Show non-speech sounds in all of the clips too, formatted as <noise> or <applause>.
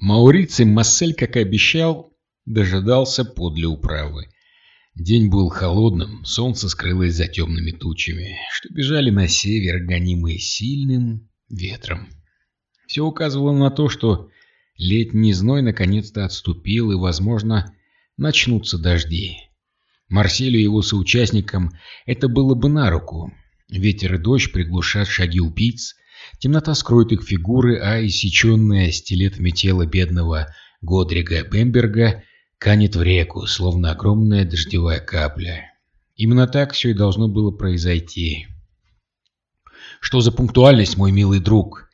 Мауриций Массель, как и обещал, дожидался подле управы. День был холодным, солнце скрылось за темными тучами, что бежали на север, гонимые сильным ветром. Все указывало на то, что летний зной наконец-то отступил, и, возможно, начнутся дожди. Марселю и его соучастникам это было бы на руку. Ветер и дождь приглушат шаги убийц, Темнота скроет их фигуры, а иссеченное стилетами тело бедного Годрига Бемберга канет в реку, словно огромная дождевая капля. Именно так все и должно было произойти. «Что за пунктуальность, мой милый друг?»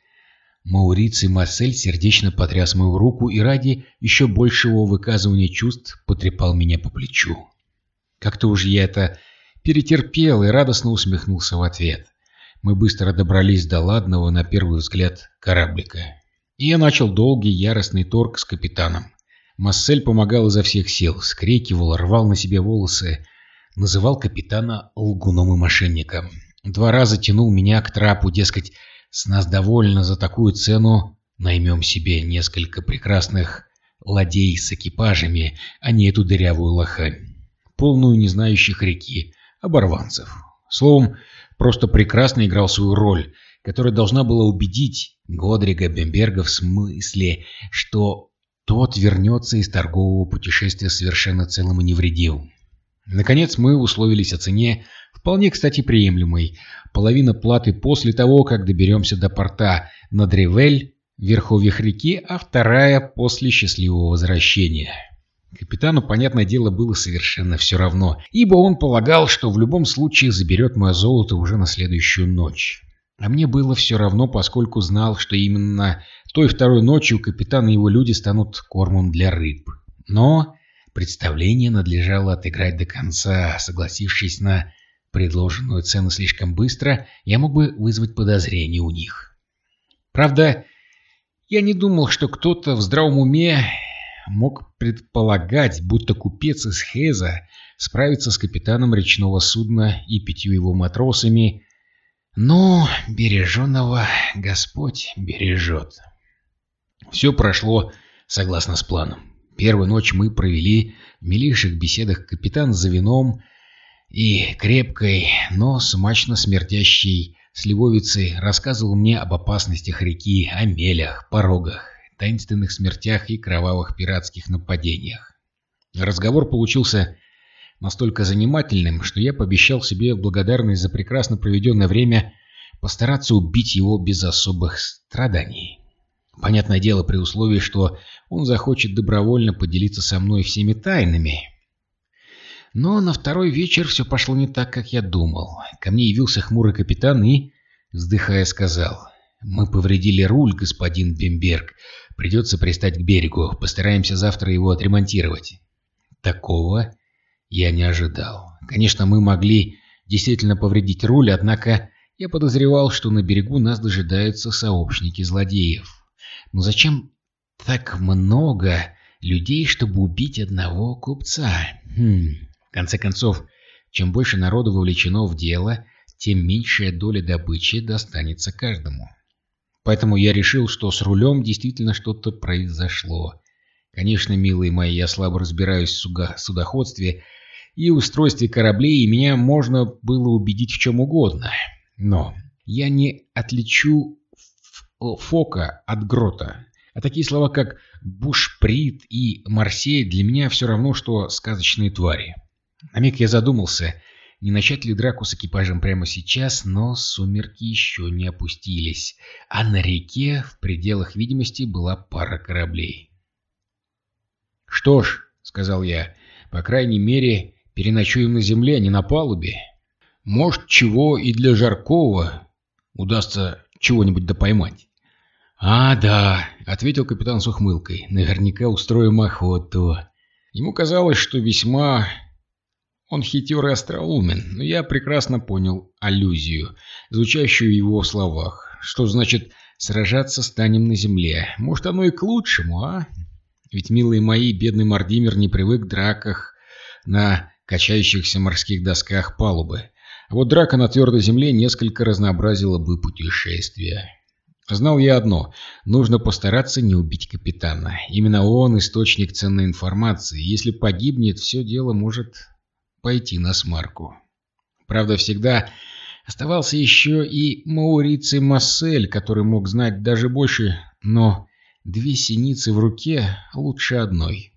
Мауриций Марсель сердечно потряс мою руку и ради еще большего выказывания чувств потрепал меня по плечу. Как-то уж я это перетерпел и радостно усмехнулся в ответ мы быстро добрались до ладного, на первый взгляд, кораблика. И я начал долгий яростный торг с капитаном. Массель помогал изо всех сил, скрикивал, рвал на себе волосы, называл капитана лгуном и мошенником. Два раза тянул меня к трапу, дескать, с нас довольно за такую цену наймем себе несколько прекрасных ладей с экипажами, а не эту дырявую лохань, полную не знающих реки, оборванцев. Словом, просто прекрасно играл свою роль, которая должна была убедить Годрига Бемберга в смысле, что тот вернется из торгового путешествия совершенно целым и невредимым. Наконец мы условились о цене, вполне, кстати, приемлемой. Половина платы после того, как доберемся до порта на Древель, верховьях реки, а вторая после счастливого возвращения. Капитану, понятное дело, было совершенно все равно, ибо он полагал, что в любом случае заберет мое золото уже на следующую ночь. А мне было все равно, поскольку знал, что именно той второй ночью капитан и его люди станут кормом для рыб. Но представление надлежало отыграть до конца, согласившись на предложенную цену слишком быстро, я мог бы вызвать подозрение у них. Правда, я не думал, что кто-то в здравом уме мог предполагать, будто купец из Хеза справится с капитаном речного судна и пятью его матросами, но береженного Господь бережет. Все прошло согласно с планом. Первую ночь мы провели в милейших беседах капитан за вином и крепкой, но смачно смердящей сливовицей рассказывал мне об опасностях реки, о мелях, порогах, таинственных смертях и кровавых пиратских нападениях. Разговор получился настолько занимательным, что я пообещал себе в благодарность за прекрасно проведенное время постараться убить его без особых страданий. Понятное дело, при условии, что он захочет добровольно поделиться со мной всеми тайнами. Но на второй вечер все пошло не так, как я думал. Ко мне явился хмурый капитан и, вздыхая, сказал, «Мы повредили руль, господин Бемберг, Придется пристать к берегу. Постараемся завтра его отремонтировать. Такого я не ожидал. Конечно, мы могли действительно повредить руль, однако я подозревал, что на берегу нас дожидаются сообщники злодеев. Но зачем так много людей, чтобы убить одного купца? Хм, в конце концов, чем больше народу вовлечено в дело, тем меньшая доля добычи достанется каждому. Поэтому я решил, что с рулем действительно что-то произошло. Конечно, милые мои, я слабо разбираюсь в судоходстве и устройстве кораблей, и меня можно было убедить в чем угодно. Но я не отличу Фока от Грота. А такие слова, как Бушприт и Марсей, для меня все равно, что сказочные твари. На миг я задумался, не начать ли драку с экипажем прямо сейчас, но сумерки еще не опустились, а на реке в пределах видимости была пара кораблей. «Что ж», — сказал я, — «по крайней мере, переночуем на земле, а не на палубе. Может, чего и для Жаркова удастся чего-нибудь допоймать». «А, да», — ответил капитан с ухмылкой, — «наверняка устроим охоту». Ему казалось, что весьма он хитер и остроумен, но я прекрасно понял аллюзию, звучащую в его словах. Что значит «сражаться станем на земле»? Может, оно и к лучшему, а? Ведь, милые мои, бедный Мардимер не привык к драках на качающихся морских досках палубы. А вот драка на твердой земле несколько разнообразила бы путешествие. Знал я одно — нужно постараться не убить капитана. Именно он — источник ценной информации. Если погибнет, все дело может пойти на смарку. Правда, всегда оставался еще и Мауриций Массель, который мог знать даже больше, но две синицы в руке лучше одной.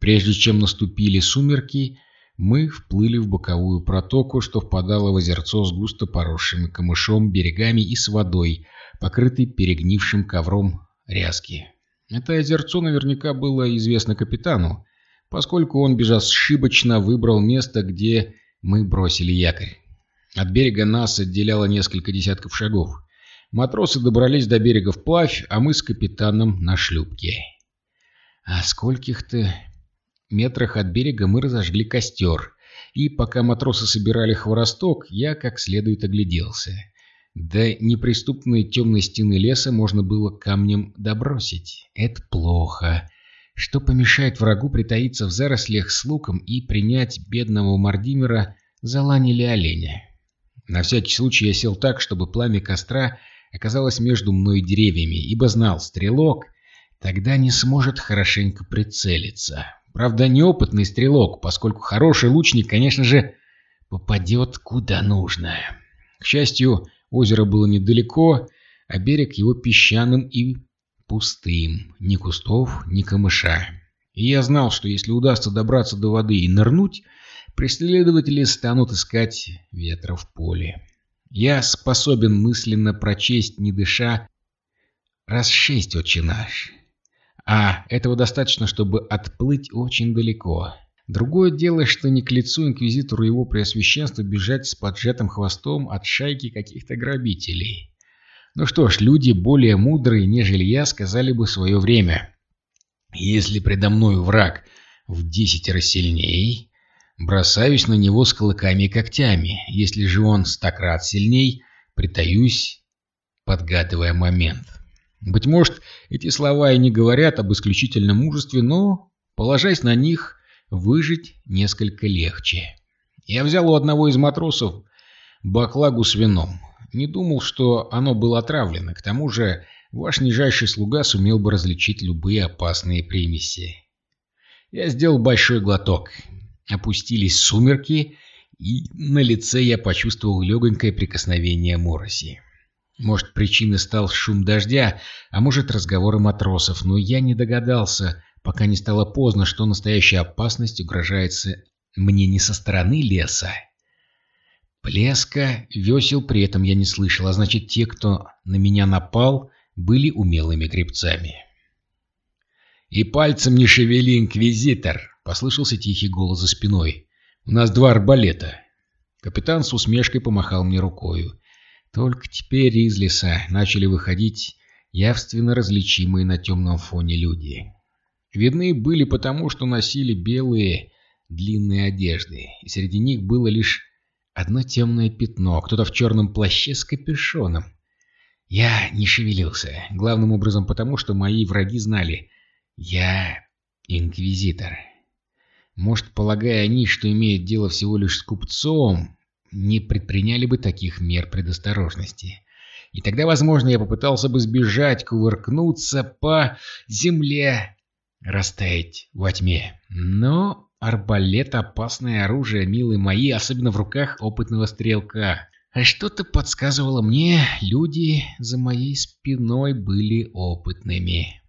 Прежде чем наступили сумерки, мы вплыли в боковую протоку, что впадала в озерцо с густо поросшими камышом берегами и с водой, покрытой перегнившим ковром ряски. Это озерцо наверняка было известно капитану, поскольку он безошибочно выбрал место, где мы бросили якорь. От берега нас отделяло несколько десятков шагов. Матросы добрались до берега вплавь, а мы с капитаном на шлюпке. А скольких-то метрах от берега мы разожгли костер, и пока матросы собирали хворосток, я как следует огляделся. До неприступной темной стены леса можно было камнем добросить. Это плохо. Что помешает врагу притаиться в зарослях с луком и принять бедного Мардимера за лань или оленя? На всякий случай я сел так, чтобы пламя костра оказалось между мной и деревьями, ибо знал, стрелок тогда не сможет хорошенько прицелиться. Правда, неопытный стрелок, поскольку хороший лучник, конечно же, попадет куда нужно. К счастью, озеро было недалеко, а берег его песчаным и пустым. Ни кустов, ни камыша. И я знал, что если удастся добраться до воды и нырнуть, преследователи станут искать ветра в поле. Я способен мысленно прочесть, не дыша, раз шесть отче наш. А этого достаточно, чтобы отплыть очень далеко. Другое дело, что не к лицу инквизитору его преосвященства бежать с поджатым хвостом от шайки каких-то грабителей. Ну что ж, люди более мудрые, нежели я, сказали бы свое время. Если предо мной враг в десятеро сильней, бросаюсь на него с клыками и когтями. Если же он стократ сильней, притаюсь, подгадывая момент. Быть может, эти слова и не говорят об исключительном мужестве, но, положась на них, выжить несколько легче. Я взял у одного из матросов баклагу с вином. Не думал, что оно было отравлено. К тому же, ваш нижайший слуга сумел бы различить любые опасные примеси. Я сделал большой глоток. Опустились сумерки, и на лице я почувствовал легонькое прикосновение мороси. Может, причиной стал шум дождя, а может, разговоры матросов, но я не догадался, пока не стало поздно, что настоящая опасность угрожается мне не со стороны леса. Плеска, весел при этом я не слышал, а значит, те, кто на меня напал, были умелыми гребцами. «И пальцем не шевели, инквизитор!» — послышался тихий голос за спиной. «У нас два арбалета!» Капитан с усмешкой помахал мне рукою. Только теперь из леса начали выходить явственно различимые на темном фоне люди. Видны были потому, что носили белые длинные одежды, и среди них было лишь одно темное пятно, кто-то в черном плаще с капюшоном. Я не шевелился, главным образом потому, что мои враги знали, я инквизитор. Может, полагая они, что имеют дело всего лишь с купцом, не предприняли бы таких мер предосторожности. И тогда, возможно, я попытался бы сбежать, кувыркнуться по земле, растаять во тьме. Но арбалет — опасное оружие, милые мои, особенно в руках опытного стрелка. А что-то подсказывало мне, люди за моей спиной были опытными.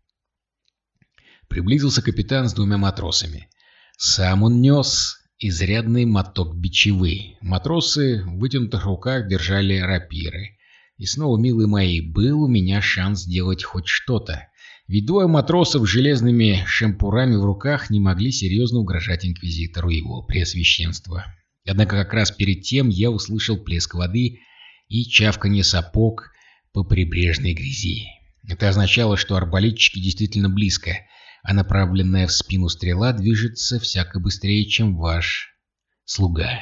Приблизился капитан с двумя матросами. Сам он нес изрядный моток бичевы. Матросы в вытянутых руках держали рапиры. И снова, милые мои, был у меня шанс сделать хоть что-то. Ведь двое матросов с железными шампурами в руках не могли серьезно угрожать инквизитору его преосвященства. Однако как раз перед тем я услышал плеск воды и чавканье сапог по прибрежной грязи. Это означало, что арбалетчики действительно близко — а направленная в спину стрела движется всяко быстрее, чем ваш слуга.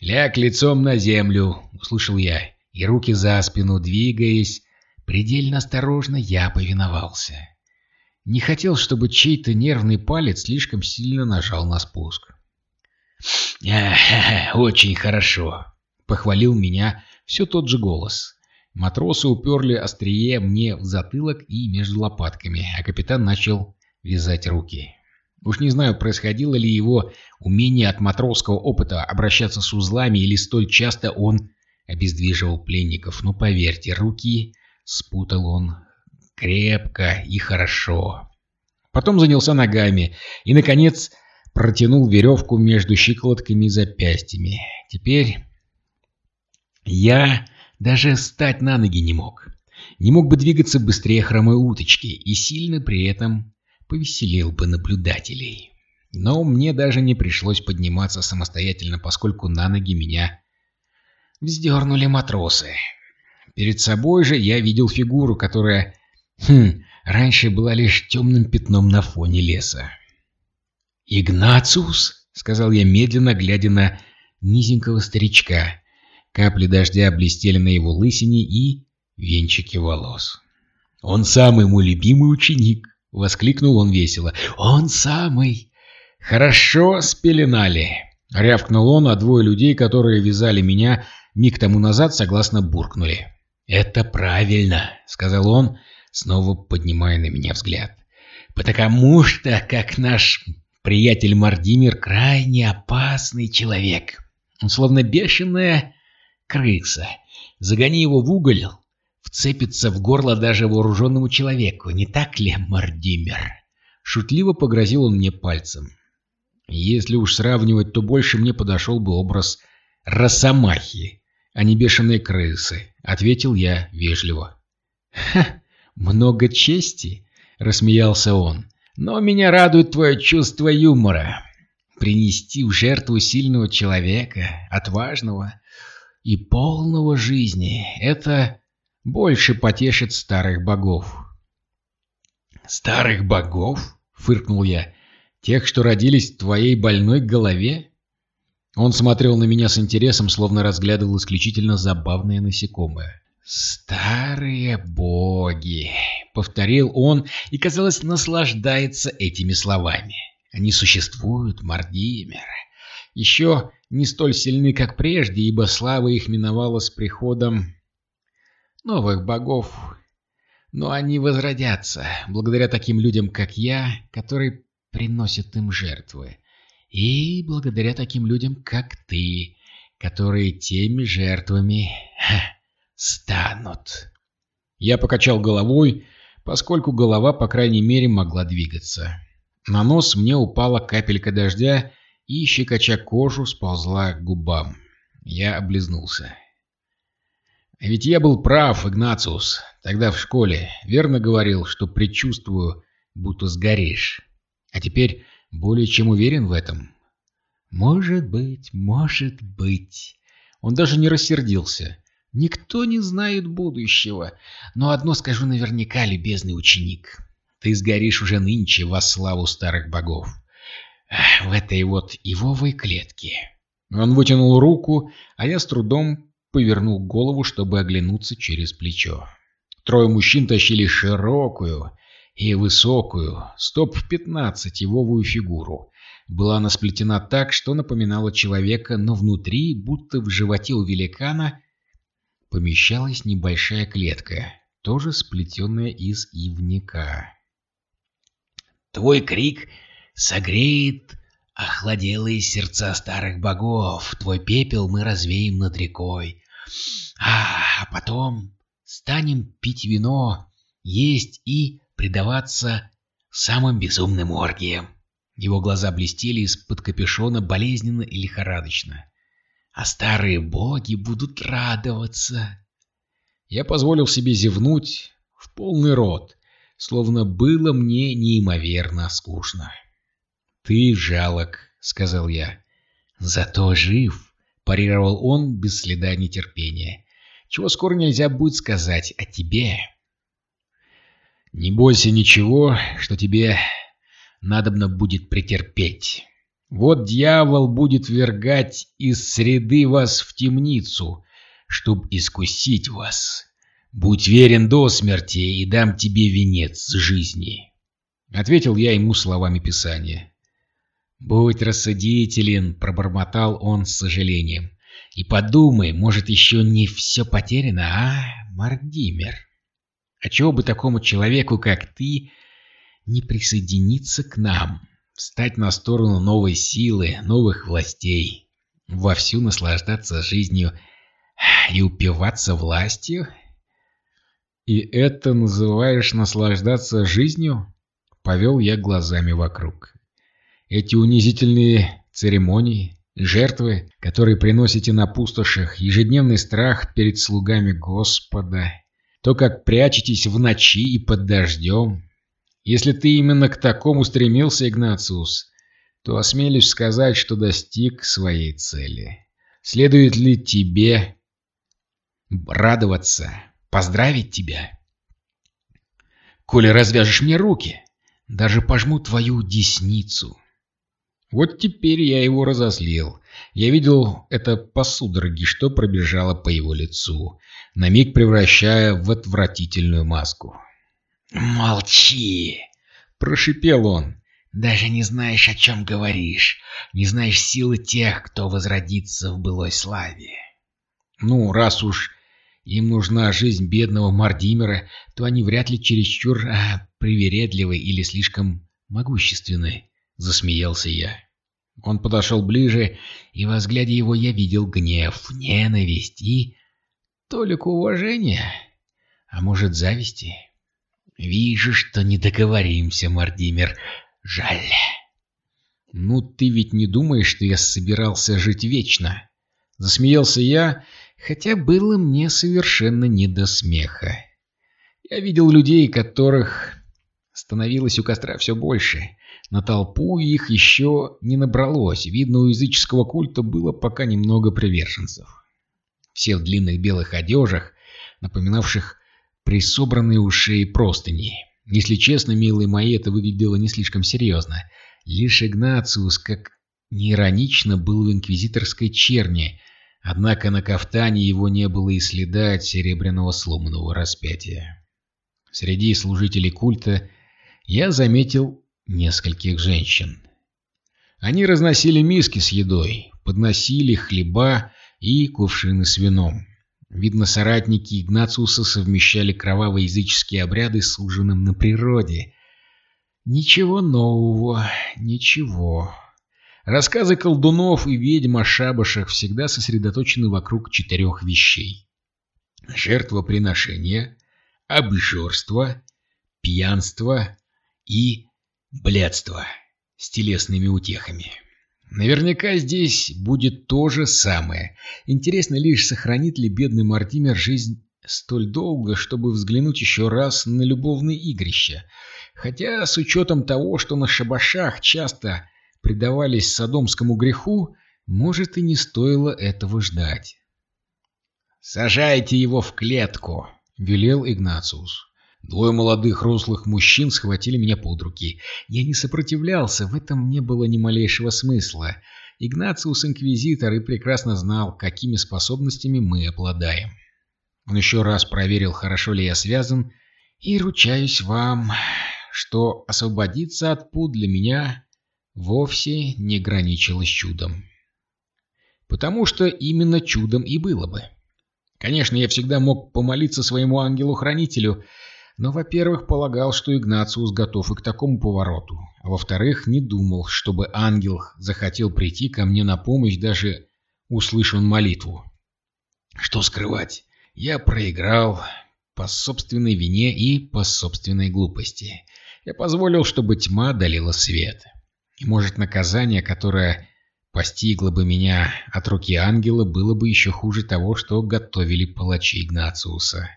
«Ляг лицом на землю!» — услышал я, и руки за спину, двигаясь, предельно осторожно я повиновался. Не хотел, чтобы чей-то нервный палец слишком сильно нажал на спуск. «Очень хорошо!» — похвалил меня все тот же голос. Матросы уперли острие мне в затылок и между лопатками, а капитан начал вязать руки. Уж не знаю, происходило ли его умение от матросского опыта обращаться с узлами или столь часто он обездвиживал пленников, но поверьте, руки спутал он крепко и хорошо. Потом занялся ногами и, наконец, протянул веревку между щиколотками и запястьями. Теперь я даже встать на ноги не мог. Не мог бы двигаться быстрее хромой уточки и сильно при этом повеселил бы наблюдателей. Но мне даже не пришлось подниматься самостоятельно, поскольку на ноги меня вздернули матросы. Перед собой же я видел фигуру, которая, хм, раньше была лишь темным пятном на фоне леса. «Игнациус!» — сказал я медленно, глядя на низенького старичка. Капли дождя блестели на его лысине и венчике волос. «Он самый мой любимый ученик!» — воскликнул он весело. «Он самый!» «Хорошо спеленали!» — рявкнул он, а двое людей, которые вязали меня, миг тому назад согласно буркнули. «Это правильно!» — сказал он, снова поднимая на меня взгляд. «Потому что, как наш приятель Мардимир, крайне опасный человек. Он словно бешеная крыса. Загони его в уголь, вцепится в горло даже вооруженному человеку. Не так ли, Мардимир?» Шутливо погрозил он мне пальцем. Если уж сравнивать, то больше мне подошел бы образ Росомахи, не бешеной крысы, — ответил я вежливо. «Ха, много чести!» — рассмеялся он. «Но меня радует твое чувство юмора. Принести в жертву сильного человека, отважного и полного жизни — это больше потешит старых богов». «Старых богов?» — фыркнул я. Тех, что родились в твоей больной голове?» Он смотрел на меня с интересом, словно разглядывал исключительно забавное насекомое. «Старые боги!» — повторил он и, казалось, наслаждается этими словами. «Они существуют, Мардимер. Еще не столь сильны, как прежде, ибо слава их миновала с приходом новых богов. Но они возродятся, благодаря таким людям, как я, которые приносят им жертвы. И благодаря таким людям, как ты, которые теми жертвами ха, станут. Я покачал головой, поскольку голова, по крайней мере, могла двигаться. На нос мне упала капелька дождя, и, щекоча кожу, сползла к губам. Я облизнулся. Ведь я был прав, Игнациус, тогда в школе. Верно говорил, что предчувствую, будто сгоришь. А теперь более чем уверен в этом. Может быть, может быть. Он даже не рассердился. Никто не знает будущего. Но одно скажу наверняка, любезный ученик. Ты сгоришь уже нынче во славу старых богов. В этой вот ивовой клетке. Он вытянул руку, а я с трудом повернул голову, чтобы оглянуться через плечо. Трое мужчин тащили широкую, и высокую, стоп в пятнадцативовую фигуру. Была она сплетена так, что напоминала человека, но внутри, будто в животе у великана, помещалась небольшая клетка, тоже сплетенная из ивника. «Твой крик согреет охладелые сердца старых богов, твой пепел мы развеем над рекой, а, а потом станем пить вино, есть и предаваться самым безумным оргиям. Его глаза блестели из-под капюшона болезненно и лихорадочно. А старые боги будут радоваться. Я позволил себе зевнуть в полный рот, словно было мне неимоверно скучно. «Ты жалок», — сказал я. «Зато жив», — парировал он без следа нетерпения. «Чего скоро нельзя будет сказать о тебе». Не бойся ничего, что тебе надобно будет претерпеть. Вот дьявол будет вергать из среды вас в темницу, чтоб искусить вас. Будь верен до смерти, и дам тебе венец жизни. Ответил я ему словами Писания. «Будь рассудителен», — пробормотал он с сожалением. «И подумай, может, еще не все потеряно, а, Мардимер. А чего бы такому человеку, как ты, не присоединиться к нам, встать на сторону новой силы, новых властей, вовсю наслаждаться жизнью и упиваться властью? И это называешь наслаждаться жизнью? Повел я глазами вокруг. Эти унизительные церемонии, жертвы, которые приносите на пустошах, ежедневный страх перед слугами Господа, то, как прячетесь в ночи и под дождем. Если ты именно к такому стремился, Игнациус, то осмелюсь сказать, что достиг своей цели. Следует ли тебе радоваться, поздравить тебя? Коли развяжешь мне руки, даже пожму твою десницу. Вот теперь я его разозлил. Я видел это по судороге, что пробежало по его лицу, на миг превращая в отвратительную маску. «Молчи!» — прошипел он. «Даже не знаешь, о чем говоришь. Не знаешь силы тех, кто возродится в былой славе». «Ну, раз уж им нужна жизнь бедного Мардимера, то они вряд ли чересчур а, привередливы или слишком могущественны», — засмеялся я. Он подошел ближе, и во взгляде его я видел гнев, ненависть и толику уважения, а может зависти. Вижу, что не договоримся, Мардимер. Жаль. Ну, ты ведь не думаешь, что я собирался жить вечно? Засмеялся я, хотя было мне совершенно не до смеха. Я видел людей, которых становилось у костра все больше. На толпу их еще не набралось, видно, у языческого культа было пока немного приверженцев. Все в длинных белых одежах, напоминавших присобранные у шеи простыни. Если честно, милые мои, это выглядело не слишком серьезно. Лишь Игнациус, как неиронично, был в инквизиторской черни, однако на кафтане его не было и следа от серебряного сломанного распятия. Среди служителей культа я заметил нескольких женщин. Они разносили миски с едой, подносили хлеба и кувшины с вином. Видно, соратники Игнациуса совмещали кровавые языческие обряды с ужином на природе. Ничего нового, ничего. Рассказы колдунов и ведьм о шабашах всегда сосредоточены вокруг четырех вещей. Жертвоприношение, обжорство, пьянство и блядство с телесными утехами. Наверняка здесь будет то же самое. Интересно лишь, сохранит ли бедный Мартимер жизнь столь долго, чтобы взглянуть еще раз на любовные игрища. Хотя с учетом того, что на шабашах часто предавались садомскому греху, может и не стоило этого ждать. «Сажайте его в клетку!» — велел Игнациус. Двое молодых рослых мужчин схватили меня под руки. Я не сопротивлялся, в этом не было ни малейшего смысла. Игнациус инквизитор и прекрасно знал, какими способностями мы обладаем. Он еще раз проверил, хорошо ли я связан, и ручаюсь вам, что освободиться от пут для меня вовсе не граничилось чудом. Потому что именно чудом и было бы. Конечно, я всегда мог помолиться своему ангелу-хранителю, но, во-первых, полагал, что Игнациус готов и к такому повороту, а во-вторых, не думал, чтобы ангел захотел прийти ко мне на помощь, даже услышан молитву. Что скрывать, я проиграл по собственной вине и по собственной глупости. Я позволил, чтобы тьма долила свет. И, может, наказание, которое постигло бы меня от руки ангела, было бы еще хуже того, что готовили палачи Игнациуса.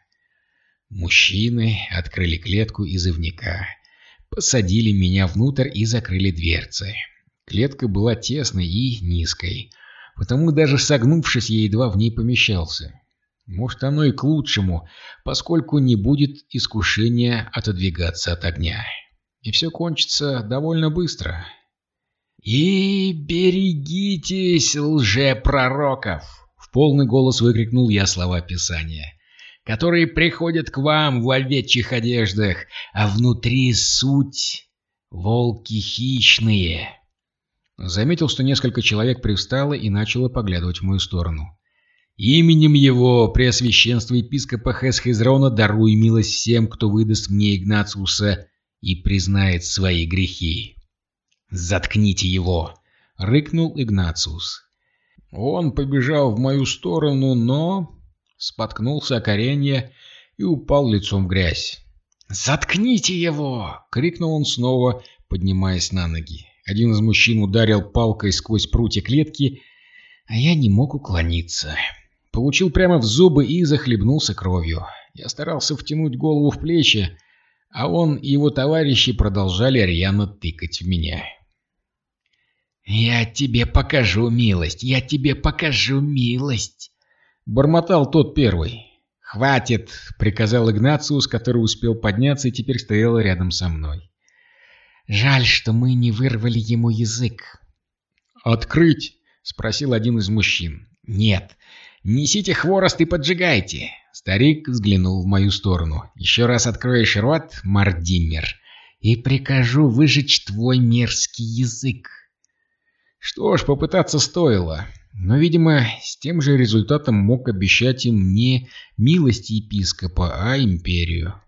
Мужчины открыли клетку из ивника, посадили меня внутрь и закрыли дверцы. Клетка была тесной и низкой, потому даже согнувшись, я едва в ней помещался. Может, оно и к лучшему, поскольку не будет искушения отодвигаться от огня. И все кончится довольно быстро. «И берегитесь, лжепророков!» — в полный голос выкрикнул я слова Писания которые приходят к вам в овечьих одеждах, а внутри суть волки хищные. Заметил, что несколько человек привстало и начало поглядывать в мою сторону. Именем его, Преосвященства епископа Хесхизрона, даруй милость всем, кто выдаст мне Игнациуса и признает свои грехи. «Заткните его!» — рыкнул Игнациус. Он побежал в мою сторону, но споткнулся о коренье и упал лицом в грязь. «Заткните его!» — крикнул он снова, поднимаясь на ноги. Один из мужчин ударил палкой сквозь прутья клетки, а я не мог уклониться. Получил прямо в зубы и захлебнулся кровью. Я старался втянуть голову в плечи, а он и его товарищи продолжали рьяно тыкать в меня. «Я тебе покажу милость! Я тебе покажу милость!» Бормотал тот первый. «Хватит!» — приказал Игнациус, который успел подняться и теперь стоял рядом со мной. «Жаль, что мы не вырвали ему язык». «Открыть?» — спросил один из мужчин. «Нет. Несите хворост и поджигайте!» Старик взглянул в мою сторону. «Еще раз откроешь рот, Мардимер, и прикажу выжечь твой мерзкий язык». Что ж, попытаться стоило. Но, видимо, с тем же результатом мог обещать им не милость епископа, а империю.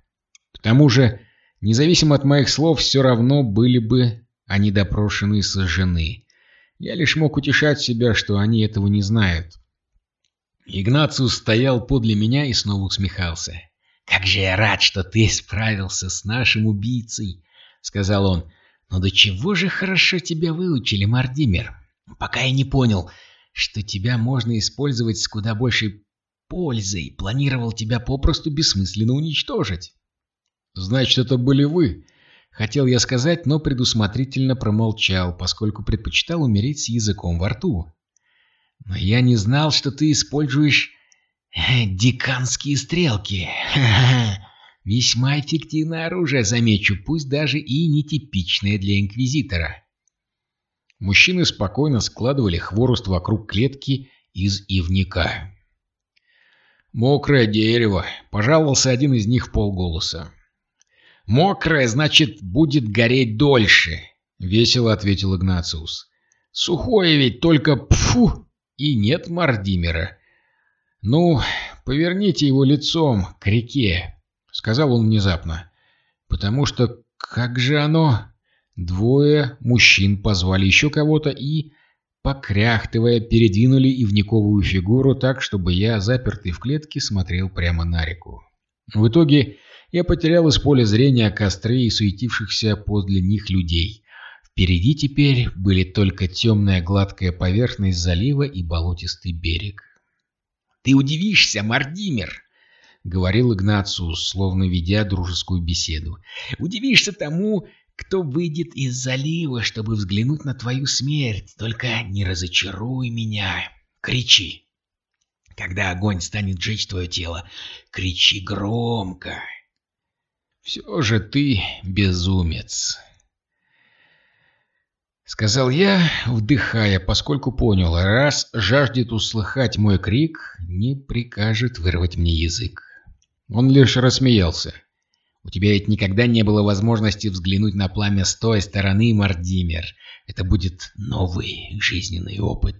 К тому же, независимо от моих слов, все равно были бы они допрошены сожжены. Я лишь мог утешать себя, что они этого не знают. Игнациус стоял подле меня и снова усмехался. «Как же я рад, что ты справился с нашим убийцей!» — сказал он. Но до чего же хорошо тебя выучили, Мардимер? Пока я не понял, что тебя можно использовать с куда большей пользой. Планировал тебя попросту бессмысленно уничтожить. Значит, это были вы. Хотел я сказать, но предусмотрительно промолчал, поскольку предпочитал умереть с языком во рту. Но я не знал, что ты используешь э, диканские стрелки. <laughs> Весьма эффективное оружие, замечу, пусть даже и нетипичное для Инквизитора. Мужчины спокойно складывали хворост вокруг клетки из ивника. «Мокрое дерево», — пожаловался один из них полголоса. «Мокрое, значит, будет гореть дольше», — весело ответил Игнациус. «Сухое ведь только пфу, и нет Мардимера. Ну, поверните его лицом к реке, — сказал он внезапно. «Потому что как же оно?» Двое мужчин позвали еще кого-то и, покряхтывая, передвинули ивниковую фигуру так, чтобы я, запертый в клетке, смотрел прямо на реку. В итоге я потерял из поля зрения костры и суетившихся подле них людей. Впереди теперь были только темная гладкая поверхность залива и болотистый берег. «Ты удивишься, Мардимер!» — говорил Игнациус, словно ведя дружескую беседу. «Удивишься тому, кто выйдет из залива, чтобы взглянуть на твою смерть. Только не разочаруй меня. Кричи. Когда огонь станет жечь твое тело, кричи громко. Все же ты безумец». Сказал я, вдыхая, поскольку понял, раз жаждет услыхать мой крик, не прикажет вырвать мне язык. Он лишь рассмеялся. «У тебя ведь никогда не было возможности взглянуть на пламя с той стороны, Мардимер. Это будет новый жизненный опыт».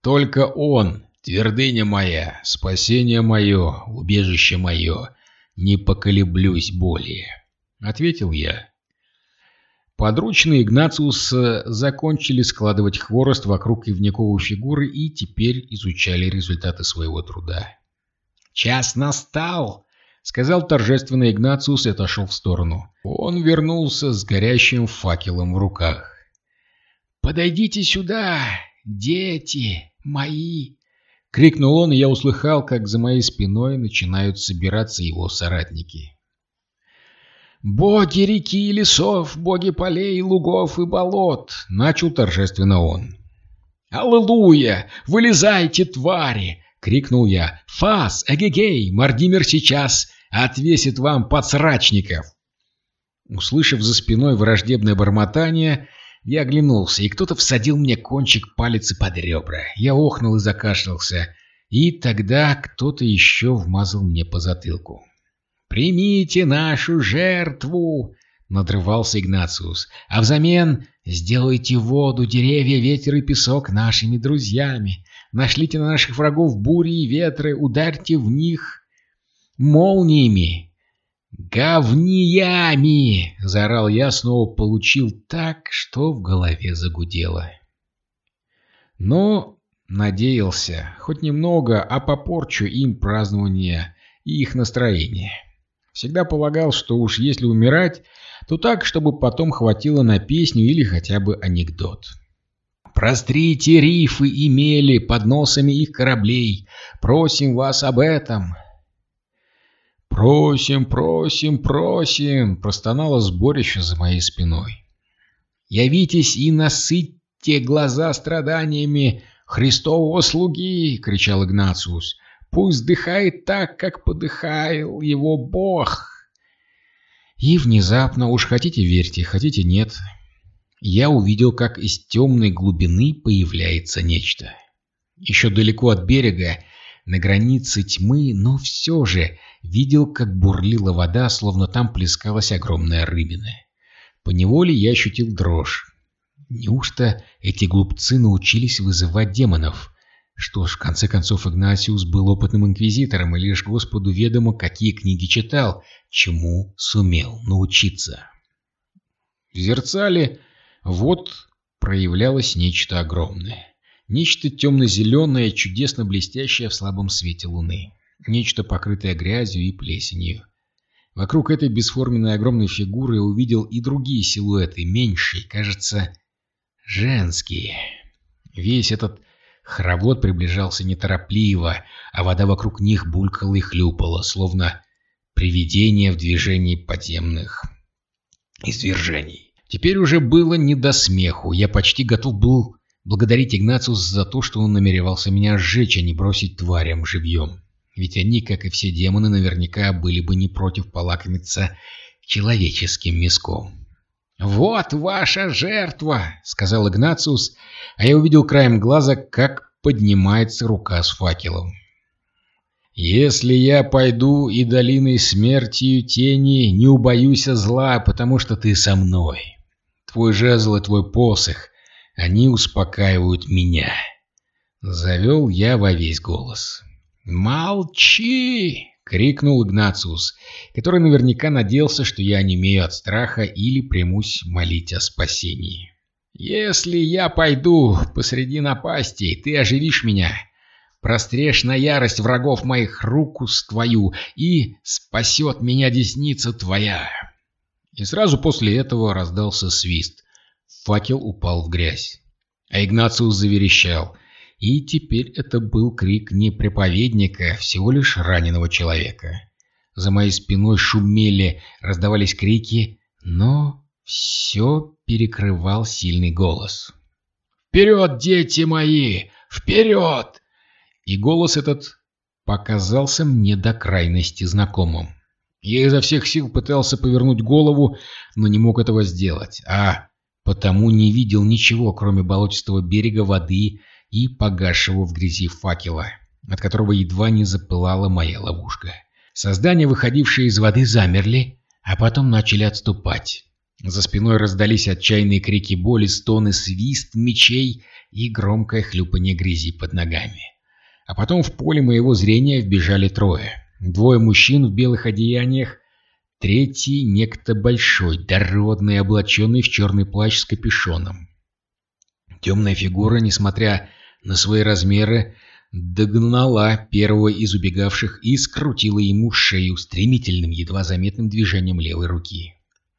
«Только он, твердыня моя, спасение мое, убежище мое, не поколеблюсь более», — ответил я. Подручные Игнациуса закончили складывать хворост вокруг ивняковой фигуры и теперь изучали результаты своего труда. «Час настал!» — сказал торжественно Игнациус и отошел в сторону. Он вернулся с горящим факелом в руках. «Подойдите сюда, дети мои!» — крикнул он, и я услыхал, как за моей спиной начинают собираться его соратники. «Боги реки и лесов, боги полей, лугов и болот!» — начал торжественно он. «Аллилуйя! Вылезайте, твари! — крикнул я. «Фас! Эгегей! Мардимер сейчас отвесит вам подсрачников!» Услышав за спиной враждебное бормотание, я оглянулся, и кто-то всадил мне кончик палицы под ребра. Я охнул и закашлялся, и тогда кто-то еще вмазал мне по затылку. «Примите нашу жертву!» — надрывался Игнациус. «А взамен сделайте воду, деревья, ветер и песок нашими друзьями. Нашлите на наших врагов бури и ветры, ударьте в них молниями, говниями!» — заорал я, снова получил так, что в голове загудело. Но надеялся хоть немного, а попорчу им празднование и их настроение. Всегда полагал, что уж если умирать, то так, чтобы потом хватило на песню или хотя бы анекдот. Прострите рифы и мели под носами их кораблей. Просим вас об этом. «Просим, просим, просим!» — простонало сборище за моей спиной. «Явитесь и насытьте глаза страданиями Христового слуги!» — кричал Игнациус. «Пусть дыхает так, как подыхал его Бог!» И внезапно, уж хотите верьте, хотите нет, я увидел, как из темной глубины появляется нечто. Еще далеко от берега, на границе тьмы, но все же видел, как бурлила вода, словно там плескалась огромная рыбина. Поневоле я ощутил дрожь. Неужто эти глупцы научились вызывать демонов? Что ж, в конце концов, Игнатиус был опытным инквизитором, и лишь Господу ведомо, какие книги читал, чему сумел научиться. В зерцале вот проявлялось нечто огромное. Нечто темно-зеленое, чудесно блестящее в слабом свете луны. Нечто покрытое грязью и плесенью. Вокруг этой бесформенной огромной фигуры увидел и другие силуэты, меньшие, кажется, женские. Весь этот хоровод приближался неторопливо, а вода вокруг них булькала и хлюпала, словно привидение в движении подземных извержений. Теперь уже было не до смеху, я почти готов был благодарить Игнациуса за то, что он намеревался меня сжечь, а не бросить тварям живьем. Ведь они, как и все демоны, наверняка были бы не против полакомиться человеческим мяском. «Вот ваша жертва!» — сказал Игнациус, а я увидел краем глаза, как поднимается рука с факелом. «Если я пойду и долиной смерти тени, не убоюсь зла, потому что ты со мной. Твой жезл и твой посох, они успокаивают меня». Завел я во весь голос. «Молчи!» — крикнул Игнациус, который наверняка надеялся, что я онемею от страха или примусь молить о спасении. «Если я пойду посреди напасти, ты оживишь меня, прострешь на ярость врагов моих руку с твою, и спасет меня десница твоя!» И сразу после этого раздался свист. Факел упал в грязь. А Игнациус заверещал — и теперь это был крик не проповедника, всего лишь раненого человека. За моей спиной шумели, раздавались крики, но все перекрывал сильный голос. «Вперед, дети мои! Вперед!» И голос этот показался мне до крайности знакомым. Я изо всех сил пытался повернуть голову, но не мог этого сделать, а потому не видел ничего, кроме болотистого берега воды и погасшего в грязи факела, от которого едва не запылала моя ловушка. Создания, выходившие из воды, замерли, а потом начали отступать. За спиной раздались отчаянные крики боли, стоны, свист мечей и громкое хлюпанье грязи под ногами. А потом в поле моего зрения вбежали трое. Двое мужчин в белых одеяниях, третий некто большой, дородный, облаченный в черный плащ с капюшоном. Темная фигура, несмотря на свои размеры, догнала первого из убегавших и скрутила ему шею стремительным, едва заметным движением левой руки.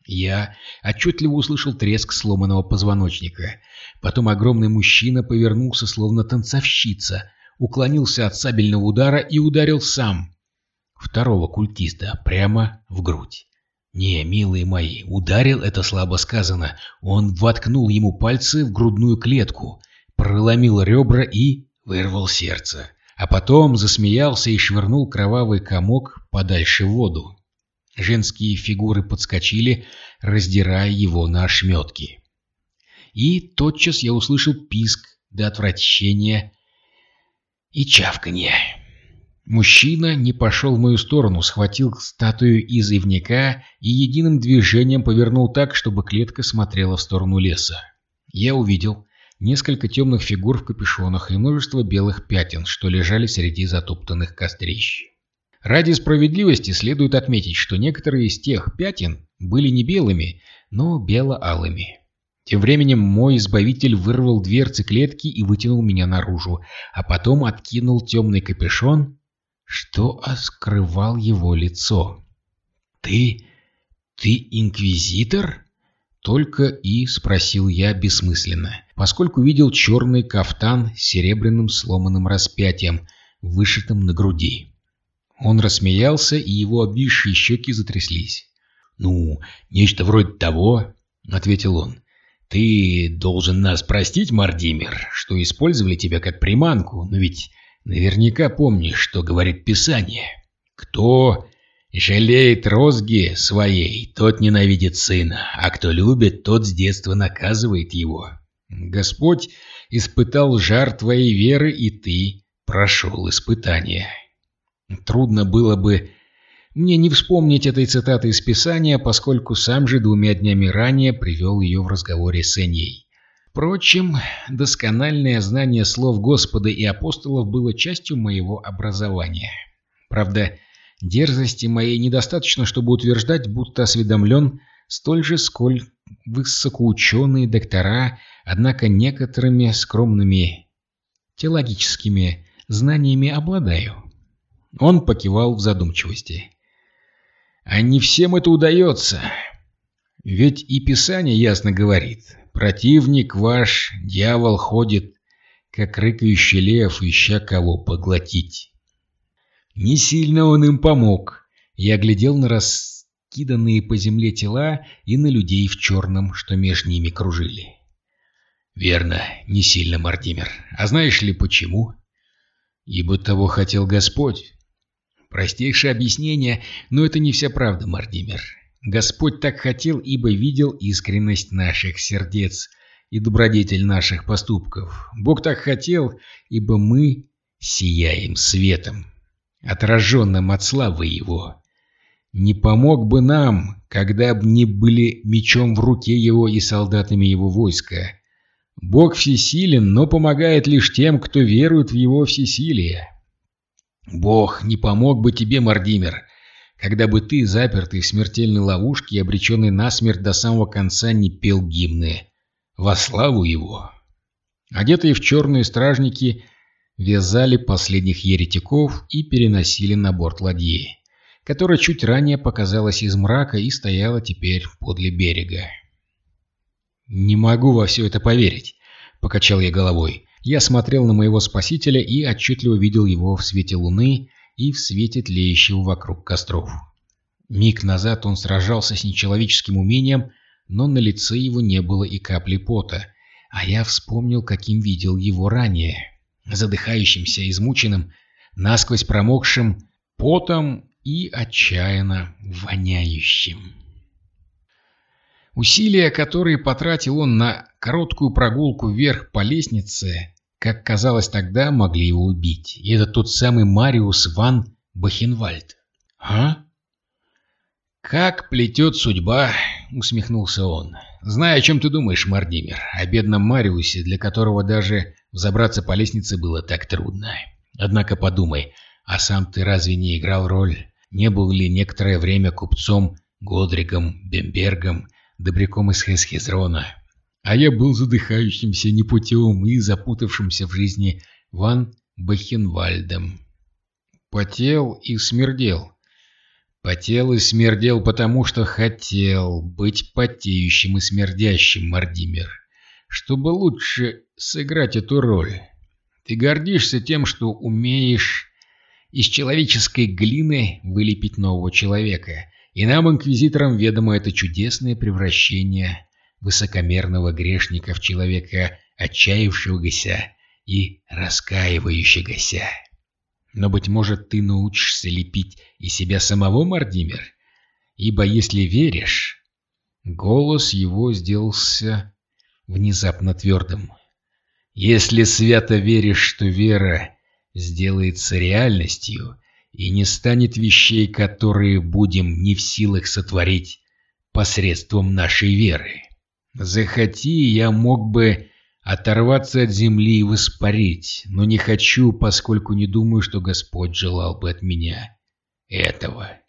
Я отчетливо услышал треск сломанного позвоночника. Потом огромный мужчина повернулся, словно танцовщица, уклонился от сабельного удара и ударил сам второго культиста прямо в грудь. Не, милые мои, ударил это слабо сказано. Он воткнул ему пальцы в грудную клетку, проломил ребра и вырвал сердце. А потом засмеялся и швырнул кровавый комок подальше в воду. Женские фигуры подскочили, раздирая его на ошметки. И тотчас я услышал писк до отвращения и чавканье. Мужчина не пошел в мою сторону, схватил статую из ивника и единым движением повернул так, чтобы клетка смотрела в сторону леса. Я увидел, несколько темных фигур в капюшонах и множество белых пятен, что лежали среди затоптанных кострищ. Ради справедливости следует отметить, что некоторые из тех пятен были не белыми, но бело-алыми. Тем временем мой избавитель вырвал дверцы клетки и вытянул меня наружу, а потом откинул темный капюшон, что скрывал его лицо. «Ты... ты инквизитор?» Только и спросил я бессмысленно, поскольку видел черный кафтан с серебряным сломанным распятием, вышитым на груди. Он рассмеялся, и его обвисшие щеки затряслись. «Ну, нечто вроде того», — ответил он. «Ты должен нас простить, Мардимер, что использовали тебя как приманку, но ведь наверняка помнишь, что говорит Писание. Кто Жалеет розги своей, тот ненавидит сына, а кто любит, тот с детства наказывает его. Господь испытал жар твоей веры, и ты прошел испытание. Трудно было бы мне не вспомнить этой цитаты из Писания, поскольку сам же двумя днями ранее привел ее в разговоре с Эней. Впрочем, доскональное знание слов Господа и апостолов было частью моего образования. Правда, Дерзости моей недостаточно, чтобы утверждать, будто осведомлен столь же, сколь высокоученые доктора, однако некоторыми скромными теологическими знаниями обладаю. Он покивал в задумчивости. А не всем это удается. Ведь и Писание ясно говорит. Противник ваш, дьявол, ходит, как рыкающий лев, ища кого поглотить. Не сильно он им помог. Я глядел на раскиданные по земле тела и на людей в черном, что между ними кружили. Верно, не сильно, Мартимер. А знаешь ли почему? Ибо того хотел Господь. Простейшее объяснение, но это не вся правда, Мартимер. Господь так хотел, ибо видел искренность наших сердец и добродетель наших поступков. Бог так хотел, ибо мы сияем светом отраженным от славы его. Не помог бы нам, когда б не были мечом в руке его и солдатами его войска. Бог всесилен, но помогает лишь тем, кто верует в его всесилие. Бог не помог бы тебе, Мардимер, когда бы ты, запертый в смертельной ловушке и обреченный насмерть до самого конца, не пел гимны во славу его. Одетые в черные стражники – вязали последних еретиков и переносили на борт ладьи, которая чуть ранее показалась из мрака и стояла теперь подле берега. «Не могу во все это поверить», — покачал я головой. Я смотрел на моего спасителя и отчетливо видел его в свете луны и в свете тлеющего вокруг костров. Миг назад он сражался с нечеловеческим умением, но на лице его не было и капли пота, а я вспомнил, каким видел его ранее задыхающимся, измученным, насквозь промокшим потом и отчаянно воняющим. Усилия, которые потратил он на короткую прогулку вверх по лестнице, как казалось тогда, могли его убить. И это тот самый Мариус ван Бахенвальд. А? «Как плетет судьба!» — усмехнулся он. «Знаю, о чем ты думаешь, Мардимер, о бедном Мариусе, для которого даже взобраться по лестнице было так трудно. Однако подумай, а сам ты разве не играл роль? Не был ли некоторое время купцом Годригом, Бембергом, добряком из Хесхезрона? А я был задыхающимся непутевым и запутавшимся в жизни Ван Бахенвальдом. Потел и смердел. Потел и смердел, потому что хотел быть потеющим и смердящим, Мардимер, чтобы лучше сыграть эту роль. Ты гордишься тем, что умеешь из человеческой глины вылепить нового человека, и нам, инквизиторам, ведомо это чудесное превращение высокомерного грешника в человека отчаявшегося и раскаивающегося. Но, быть может, ты научишься лепить из себя самого, Мардимер? Ибо если веришь... Голос его сделался внезапно твердым. Если свято веришь, что вера сделается реальностью и не станет вещей, которые будем не в силах сотворить посредством нашей веры. Захоти, я мог бы оторваться от земли и воспарить, но не хочу, поскольку не думаю, что Господь желал бы от меня этого.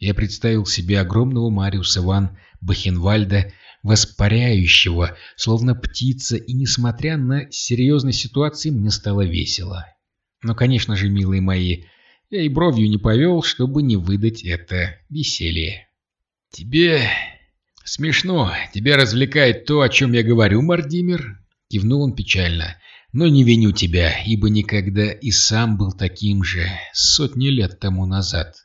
Я представил себе огромного Мариуса ван Бахенвальда, воспаряющего, словно птица, и, несмотря на серьезность ситуации, мне стало весело. Но, конечно же, милые мои, я и бровью не повел, чтобы не выдать это веселье. «Тебе смешно, тебя развлекает то, о чем я говорю, Мардимир?» Кивнул он печально. «Но не виню тебя, ибо никогда и сам был таким же сотни лет тому назад».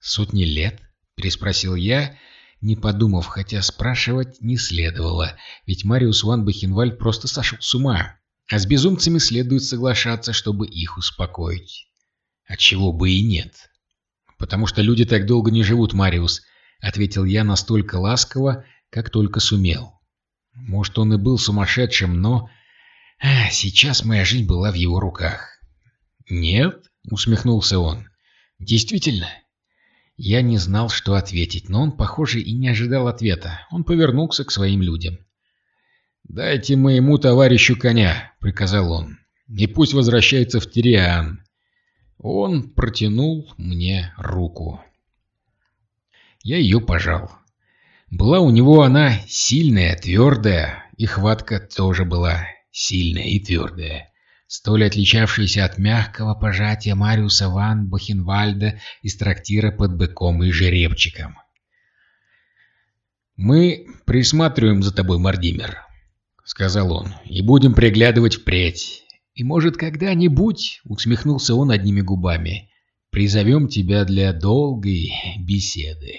«Сотни лет?» – переспросил я, не подумав, хотя спрашивать не следовало, ведь Мариус Ван Бахенвальд просто сошел с ума, а с безумцами следует соглашаться, чтобы их успокоить. Отчего бы и нет. «Потому что люди так долго не живут, Мариус», — ответил я настолько ласково, как только сумел. Может, он и был сумасшедшим, но... А, сейчас моя жизнь была в его руках. «Нет?» — усмехнулся он. «Действительно?» Я не знал, что ответить, но он, похоже, и не ожидал ответа. Он повернулся к своим людям. «Дайте моему товарищу коня», — приказал он, — «и пусть возвращается в Тириан. Он протянул мне руку. Я ее пожал. Была у него она сильная, твердая, и хватка тоже была сильная и твердая, столь отличавшаяся от мягкого пожатия Мариуса ван Бахенвальда из трактира под быком и жеребчиком. «Мы присматриваем за тобой, Мардимер», — сказал он, — «и будем приглядывать впредь. И, может, когда-нибудь, — усмехнулся он одними губами, — призовем тебя для долгой беседы.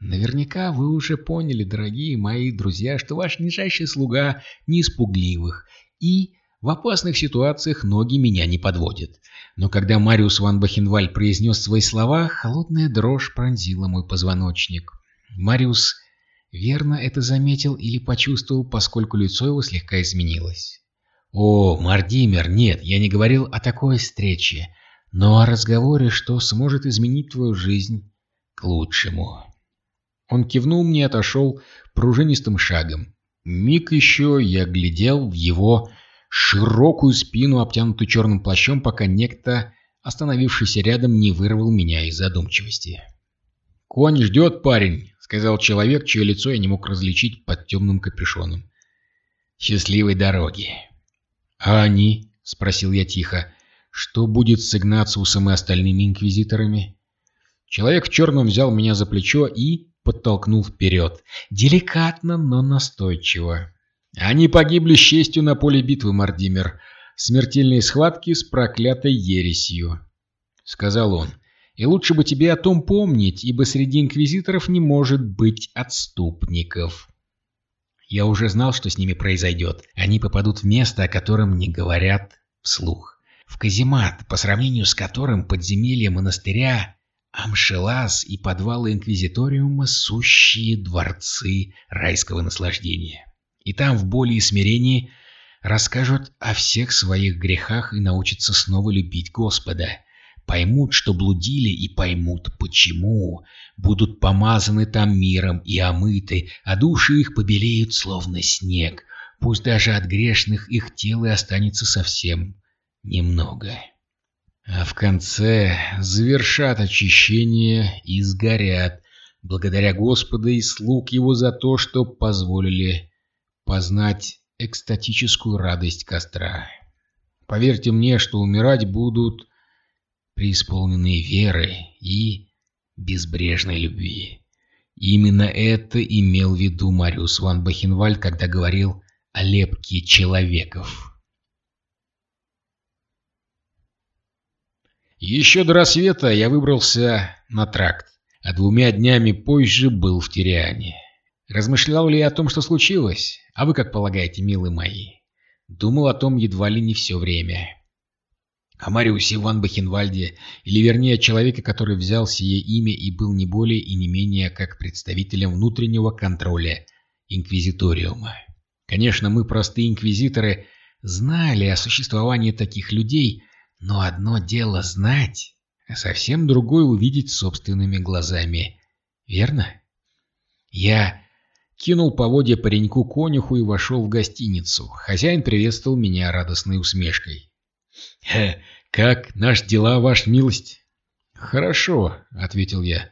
Наверняка вы уже поняли, дорогие мои друзья, что ваш нижайший слуга не испугливых и в опасных ситуациях ноги меня не подводят. Но когда Мариус ван Бахенваль произнес свои слова, холодная дрожь пронзила мой позвоночник. Мариус верно это заметил или почувствовал, поскольку лицо его слегка изменилось. «О, Мардимер, нет, я не говорил о такой встрече, но о разговоре, что сможет изменить твою жизнь к лучшему». Он кивнул мне и отошел пружинистым шагом. Миг еще я глядел в его широкую спину, обтянутую черным плащом, пока некто, остановившийся рядом, не вырвал меня из задумчивости. «Конь ждет, парень», — сказал человек, чье лицо я не мог различить под темным капюшоном. «Счастливой дороги!» «А они?» — спросил я тихо. «Что будет с Игнациусом и остальными инквизиторами?» Человек в черном взял меня за плечо и подтолкнул вперед. Деликатно, но настойчиво. «Они погибли с честью на поле битвы, Мардимер. Смертельные схватки с проклятой ересью», — сказал он. «И лучше бы тебе о том помнить, ибо среди инквизиторов не может быть отступников». Я уже знал, что с ними произойдет. Они попадут в место, о котором не говорят вслух. В каземат, по сравнению с которым подземелье монастыря, Амшелас и подвалы Инквизиториума – сущие дворцы райского наслаждения. И там в боли и смирении расскажут о всех своих грехах и научатся снова любить Господа – поймут, что блудили, и поймут, почему. Будут помазаны там миром и омыты, а души их побелеют, словно снег. Пусть даже от грешных их тела останется совсем немного. А в конце завершат очищение и сгорят, благодаря Господа и слуг Его за то, что позволили познать экстатическую радость костра. Поверьте мне, что умирать будут преисполненные веры и безбрежной любви. Именно это имел в виду Мариус ван Бахенваль, когда говорил о лепке человеков. Еще до рассвета я выбрался на тракт, а двумя днями позже был в Тириане. Размышлял ли я о том, что случилось? А вы как полагаете, милые мои? Думал о том едва ли не все время о Мариусе Ван Бахенвальде, или вернее человека, который взял сие имя и был не более и не менее как представителем внутреннего контроля Инквизиториума. Конечно, мы, простые инквизиторы, знали о существовании таких людей, но одно дело знать, а совсем другое увидеть собственными глазами. Верно? Я кинул поводья пареньку-конюху и вошел в гостиницу. Хозяин приветствовал меня радостной усмешкой. «Как наш дела, ваша милость?» «Хорошо», — ответил я.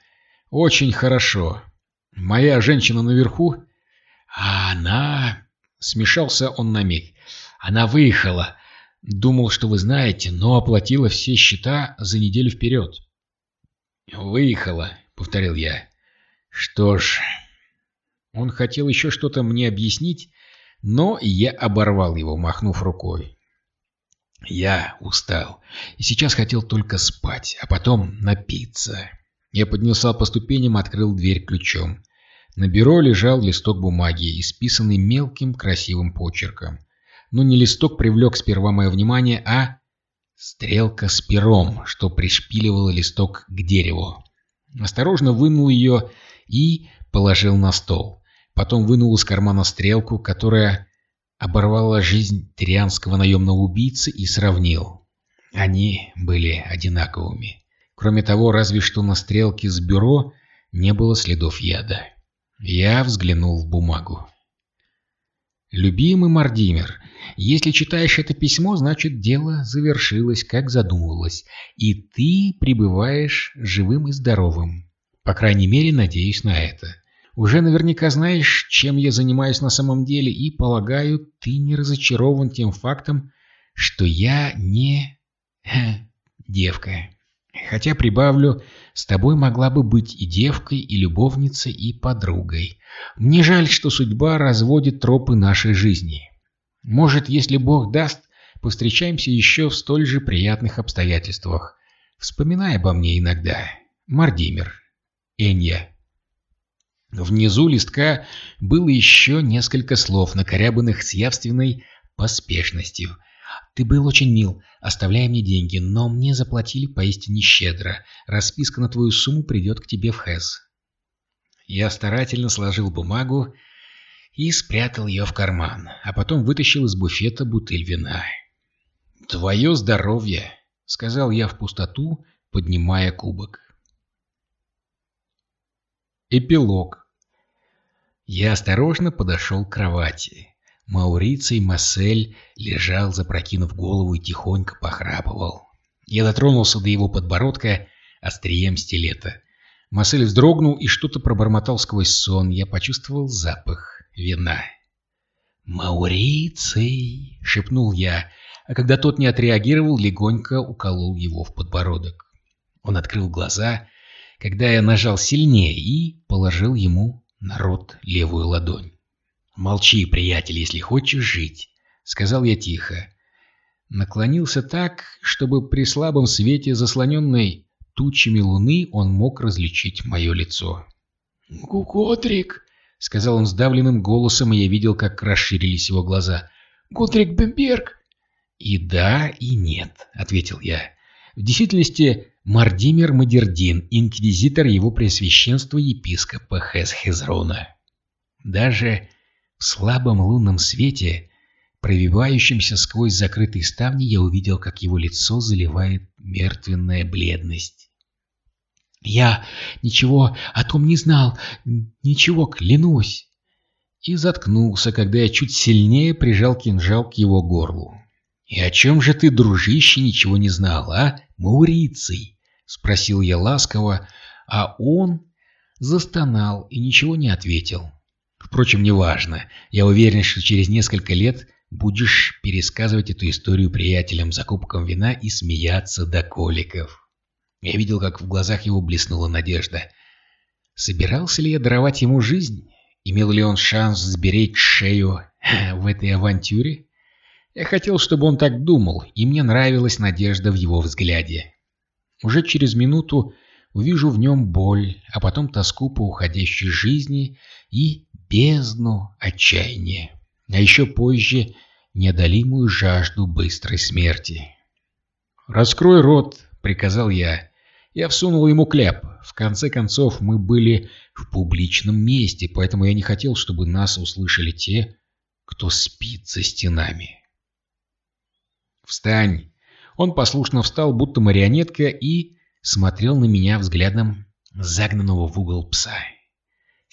«Очень хорошо. Моя женщина наверху?» «А она...» — смешался он на миг. «Она выехала. Думал, что вы знаете, но оплатила все счета за неделю вперед». «Выехала», — повторил я. «Что ж...» Он хотел еще что-то мне объяснить, но я оборвал его, махнув рукой. Я устал и сейчас хотел только спать, а потом напиться. Я поднялся по ступеням, открыл дверь ключом. На бюро лежал листок бумаги, исписанный мелким красивым почерком. Но не листок привлек сперва мое внимание, а стрелка с пером, что пришпиливала листок к дереву. Осторожно вынул ее и положил на стол. Потом вынул из кармана стрелку, которая оборвала жизнь тирианского наемного убийцы и сравнил. Они были одинаковыми. Кроме того, разве что на стрелке с бюро не было следов яда. Я взглянул в бумагу. «Любимый Мардимер, если читаешь это письмо, значит дело завершилось, как задумывалось, и ты пребываешь живым и здоровым. По крайней мере, надеюсь на это. Уже наверняка знаешь, чем я занимаюсь на самом деле, и, полагаю, ты не разочарован тем фактом, что я не... девка. Хотя, прибавлю, с тобой могла бы быть и девкой, и любовницей, и подругой. Мне жаль, что судьба разводит тропы нашей жизни. Может, если Бог даст, повстречаемся еще в столь же приятных обстоятельствах. Вспоминай обо мне иногда. Мардимер. Энья. Внизу листка было еще несколько слов, накорябанных с явственной поспешностью. «Ты был очень мил, оставляя мне деньги, но мне заплатили поистине щедро. Расписка на твою сумму придет к тебе в Хэс». Я старательно сложил бумагу и спрятал ее в карман, а потом вытащил из буфета бутыль вина. «Твое здоровье!» — сказал я в пустоту, поднимая кубок. Эпилог я осторожно подошел к кровати. Мауриций Массель лежал, запрокинув голову и тихонько похрапывал. Я дотронулся до его подбородка острием стилета. Массель вздрогнул и что-то пробормотал сквозь сон. Я почувствовал запах вина. «Мауриций!» — шепнул я, а когда тот не отреагировал, легонько уколол его в подбородок. Он открыл глаза, когда я нажал сильнее и положил ему на рот левую ладонь. «Молчи, приятель, если хочешь жить», — сказал я тихо. Наклонился так, чтобы при слабом свете, заслоненной тучами луны, он мог различить мое лицо. «Готрик!» — сказал он сдавленным голосом, и я видел, как расширились его глаза. «Готрик Бемберг!» «И да, и нет», — ответил я. В действительности, Мардимир Мадердин, инквизитор его пресвященства епископа Хесхезрона. Даже в слабом лунном свете, пробивающемся сквозь закрытые ставни, я увидел, как его лицо заливает мертвенная бледность. «Я ничего о том не знал, ничего, клянусь!» И заткнулся, когда я чуть сильнее прижал кинжал к его горлу. «И о чем же ты, дружище, ничего не знал, а, Мауриций?» — спросил я ласково, а он застонал и ничего не ответил. Впрочем, неважно. Я уверен, что через несколько лет будешь пересказывать эту историю приятелям за кубком вина и смеяться до коликов. Я видел, как в глазах его блеснула надежда. Собирался ли я даровать ему жизнь? Имел ли он шанс сберечь шею в этой авантюре? Я хотел, чтобы он так думал, и мне нравилась надежда в его взгляде. Уже через минуту увижу в нем боль, а потом тоску по уходящей жизни и бездну отчаяния, а еще позже неодолимую жажду быстрой смерти. «Раскрой рот», — приказал я. Я всунул ему кляп. В конце концов, мы были в публичном месте, поэтому я не хотел, чтобы нас услышали те, кто спит за стенами. «Встань!» Он послушно встал, будто марионетка, и смотрел на меня взглядом загнанного в угол пса.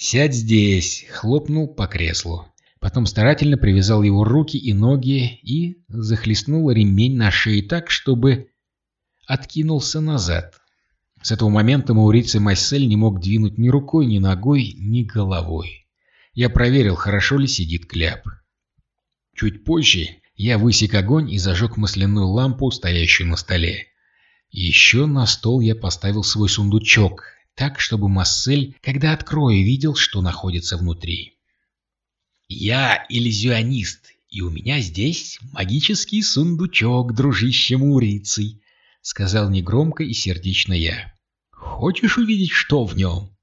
«Сядь здесь!» — хлопнул по креслу. Потом старательно привязал его руки и ноги и захлестнул ремень на шее так, чтобы откинулся назад. С этого момента Мауриций Массель не мог двинуть ни рукой, ни ногой, ни головой. Я проверил, хорошо ли сидит кляп. Чуть позже я высек огонь и зажег масляную лампу, стоящую на столе. Еще на стол я поставил свой сундучок, так, чтобы Массель, когда открою, видел, что находится внутри. «Я иллюзионист, и у меня здесь магический сундучок, дружище Мурицей», — сказал негромко и сердечно я. «Хочешь увидеть, что в нем?»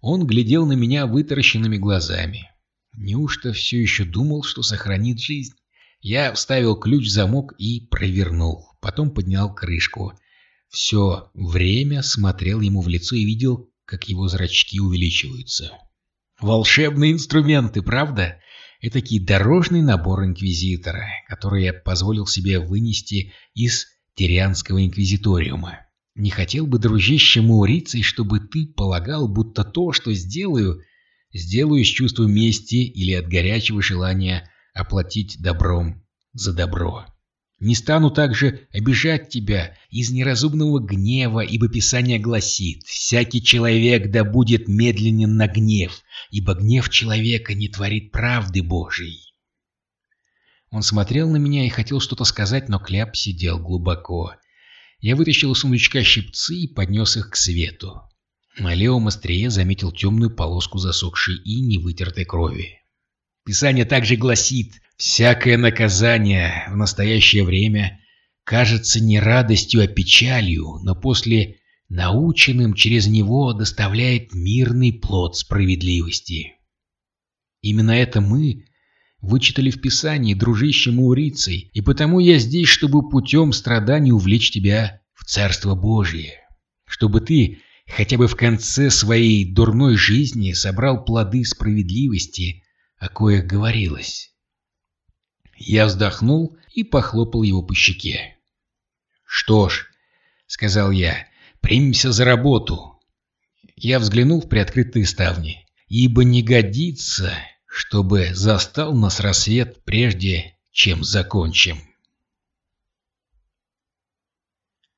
Он глядел на меня вытаращенными глазами. Неужто все еще думал, что сохранит жизнь? Я вставил ключ в замок и провернул. Потом поднял крышку. Все время смотрел ему в лицо и видел, как его зрачки увеличиваются. Волшебные инструменты, правда? Этакий дорожный набор инквизитора, который я позволил себе вынести из Тирианского инквизиториума. Не хотел бы, дружище Маурицей, чтобы ты полагал, будто то, что сделаю, сделаю с чувством мести или от горячего желания оплатить добром за добро. Не стану также обижать тебя из неразумного гнева, ибо Писание гласит, «Всякий человек да будет медленен на гнев, ибо гнев человека не творит правды Божией». Он смотрел на меня и хотел что-то сказать, но кляп сидел глубоко. Я вытащил из сундучка щипцы и поднес их к свету. На левом острие заметил темную полоску засохшей и невытертой крови. Писание также гласит, всякое наказание в настоящее время кажется не радостью, а печалью, но после наученным через него доставляет мирный плод справедливости. Именно это мы вычитали в Писании, дружище Маурицей, и потому я здесь, чтобы путем страданий увлечь тебя в Царство Божие, чтобы ты хотя бы в конце своей дурной жизни собрал плоды справедливости, о коих говорилось. Я вздохнул и похлопал его по щеке. «Что ж», — сказал я, — «примемся за работу». Я взглянул в приоткрытые ставни. «Ибо не годится, чтобы застал нас рассвет прежде, чем закончим».